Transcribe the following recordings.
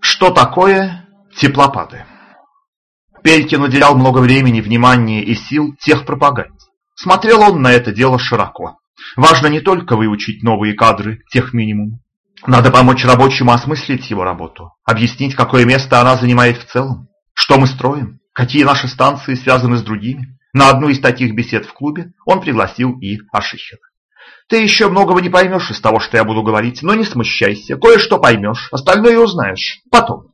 Что такое теплопады? Пелькин уделял много времени, внимания и сил техпропаганде. Смотрел он на это дело широко. Важно не только выучить новые кадры тех минимум. Надо помочь рабочему осмыслить его работу, объяснить, какое место она занимает в целом, что мы строим, какие наши станции связаны с другими. На одну из таких бесед в клубе он пригласил и Ашихина. Ты еще многого не поймешь из того, что я буду говорить, но не смущайся, кое-что поймешь, остальное узнаешь потом.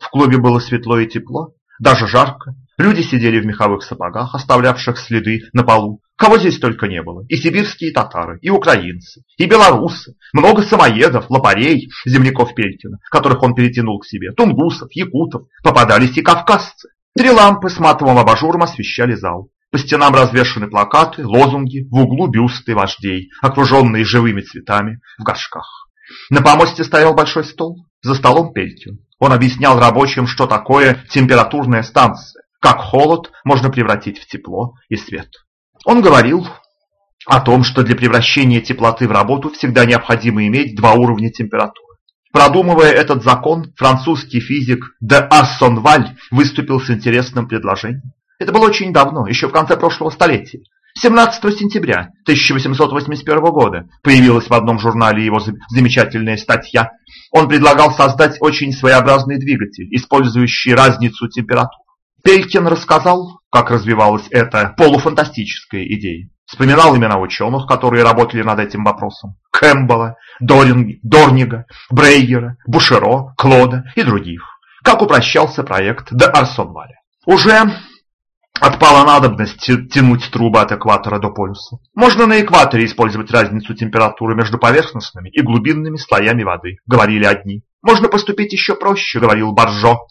В клубе было светло и тепло, даже жарко. Люди сидели в меховых сапогах, оставлявших следы на полу. Кого здесь только не было. И сибирские татары, и украинцы, и белорусы. Много самоедов, лопарей, земляков Пелькина, которых он перетянул к себе. Тунгусов, якутов, попадались и кавказцы. Три лампы с матовым абажуром освещали зал. По стенам развешаны плакаты, лозунги, в углу бюсты вождей, окруженные живыми цветами в горшках. На помосте стоял большой стол, за столом Пелькин. Он объяснял рабочим, что такое температурная станция, как холод можно превратить в тепло и свет. Он говорил о том, что для превращения теплоты в работу всегда необходимо иметь два уровня температуры. Продумывая этот закон, французский физик де Ассонваль выступил с интересным предложением. Это было очень давно, еще в конце прошлого столетия. 17 сентября 1881 года появилась в одном журнале его замечательная статья. Он предлагал создать очень своеобразный двигатель, использующий разницу температур. Пелькин рассказал, как развивалась эта полуфантастическая идея. Вспоминал имена ученых, которые работали над этим вопросом. Кэмпбелла, Дорнига, Брейгера, Бушеро, Клода и других. Как упрощался проект де Арсонваля. Уже Отпала надобность тянуть трубы от экватора до полюса. Можно на экваторе использовать разницу температуры между поверхностными и глубинными слоями воды, говорили одни. Можно поступить еще проще, говорил Баржо.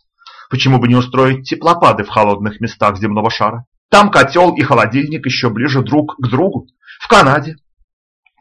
Почему бы не устроить теплопады в холодных местах земного шара? Там котел и холодильник еще ближе друг к другу. В Канаде,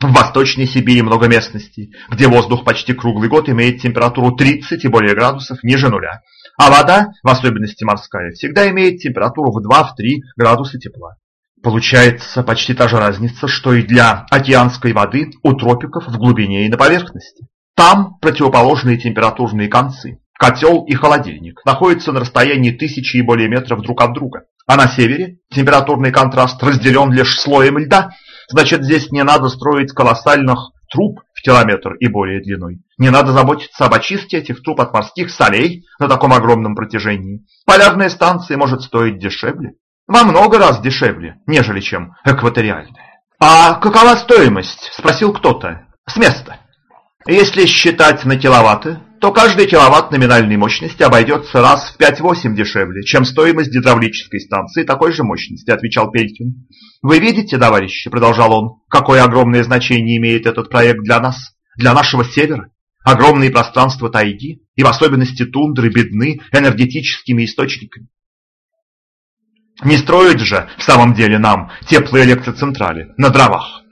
в Восточной Сибири много местностей, где воздух почти круглый год имеет температуру 30 и более градусов ниже нуля. А вода, в особенности морская, всегда имеет температуру в 2-3 градуса тепла. Получается почти та же разница, что и для океанской воды у тропиков в глубине и на поверхности. Там противоположные температурные концы. Котел и холодильник находятся на расстоянии тысячи и более метров друг от друга. А на севере температурный контраст разделен лишь слоем льда. Значит, здесь не надо строить колоссальных труб километр и более длиной. Не надо заботиться об очистке этих труб от морских солей на таком огромном протяжении. Полярная станция может стоить дешевле. Во много раз дешевле, нежели чем экваториальная. «А какова стоимость?» – спросил кто-то. «С места». Если считать на киловатты, то каждый киловатт номинальной мощности обойдется раз в 5-8 дешевле, чем стоимость гидравлической станции такой же мощности, отвечал Пелькин. Вы видите, товарищи, продолжал он, какое огромное значение имеет этот проект для нас, для нашего севера. Огромные пространства тайги, и в особенности тундры, бедны энергетическими источниками. Не строить же в самом деле нам теплые электроцентрали на дровах.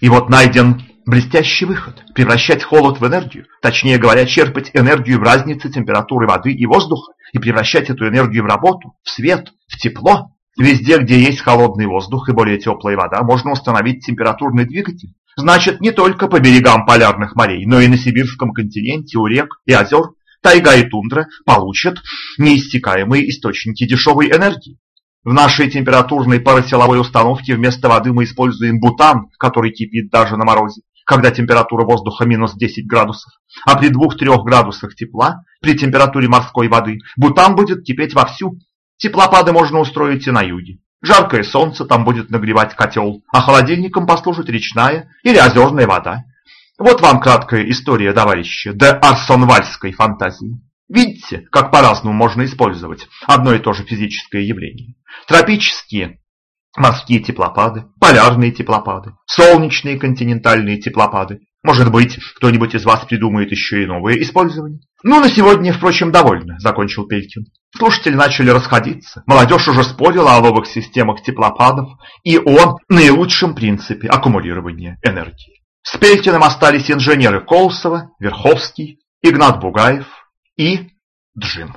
И вот найден Блестящий выход – превращать холод в энергию, точнее говоря, черпать энергию в разнице температуры воды и воздуха и превращать эту энергию в работу, в свет, в тепло. Везде, где есть холодный воздух и более теплая вода, можно установить температурный двигатель. Значит, не только по берегам полярных морей, но и на сибирском континенте у рек и озер тайга и тундра получат неиссякаемые источники дешевой энергии. В нашей температурной паросиловой установке вместо воды мы используем бутан, который кипит даже на морозе когда температура воздуха минус 10 градусов, а при 2-3 градусах тепла, при температуре морской воды, бутан будет кипеть вовсю. Теплопады можно устроить и на юге. Жаркое солнце там будет нагревать котел, а холодильником послужит речная или озерная вода. Вот вам краткая история, товарищи, де арсонвальской фантазии. Видите, как по-разному можно использовать одно и то же физическое явление. Тропические морские теплопады, полярные теплопады, солнечные континентальные теплопады. Может быть, кто-нибудь из вас придумает еще и новые использования? Ну, на сегодня, впрочем, довольно, закончил Пелькин. Слушатели начали расходиться. Молодежь уже спорила о новых системах теплопадов и о наилучшем принципе аккумулирования энергии. С Пелькиным остались инженеры Колсова, Верховский, Игнат Бугаев и Джим.